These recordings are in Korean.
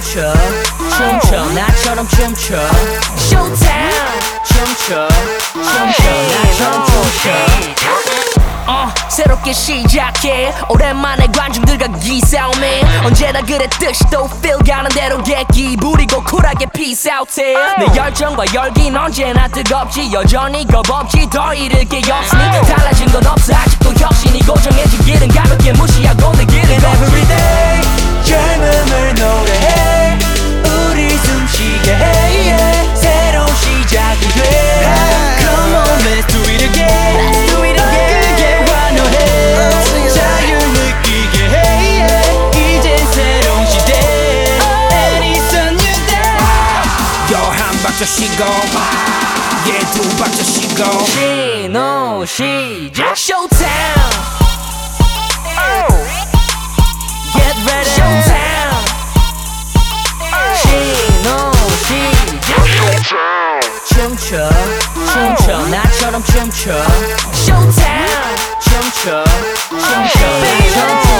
춤춰 춤춰 나처럼 춤춰 Showtime 춤춰 춤춰 나처럼 춤춰 어, 새롭게 시작해 오랜만에 관중들과 기싸움에 언제나 그랬듯이 또 feel 가는 대로 개기 부리고 쿨하게 peace out 해내 oh. 열정과 열기는 언제나 뜨겁지 여전히 겁없지 더 잃을 게 없으니 달라진 건 없어 just a she gon' Yeah, do about just she gon' She, no, oh, she just Showtime oh. Get ready Showtime oh. She, no, she just 춤춰 춤춰 나처럼 춤춰 Showtime 춤춰 춤춰 나처럼 춤춰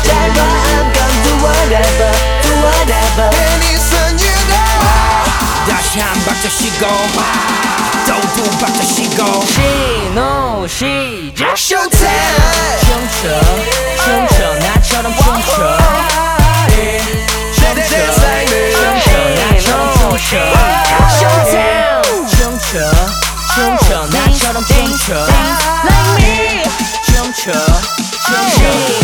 다시 한 박자 쉬고 또두 박자 쉬고 신호 시작 쇼타임 춤춰 춤춰 나처럼 춤춰 춤춰 나처럼 춤춰 춤춰 춤춰 나처럼 춤춰 춤춰 춤춰